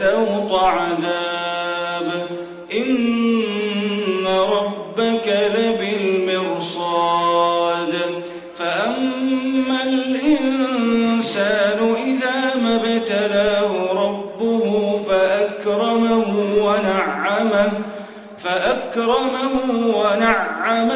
سوط عذاب. إن ربك لبالمرصاد. فأما الإنسان إذا ما ابتلاه ربه فأكرمه ونعمه فأكرمه ونعمه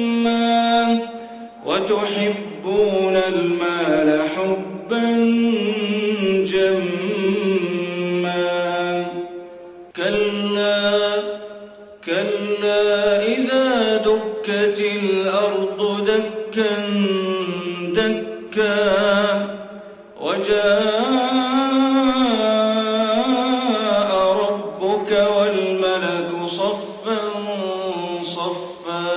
وتحبون المال حبا جما. كلا كلا إذا دكت الأرض دكا دكا. وجاء ربك والملك صفا صفا.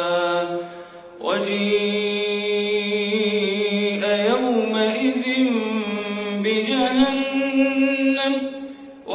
وجيء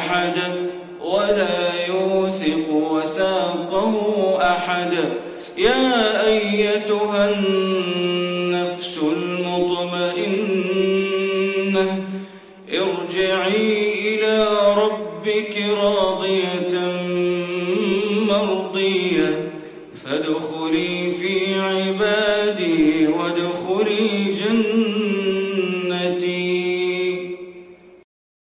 أحد ولا يوثق وثاقه أحد. يا أيتها النفس المطمئنة ارجعي إلى ربك راضية.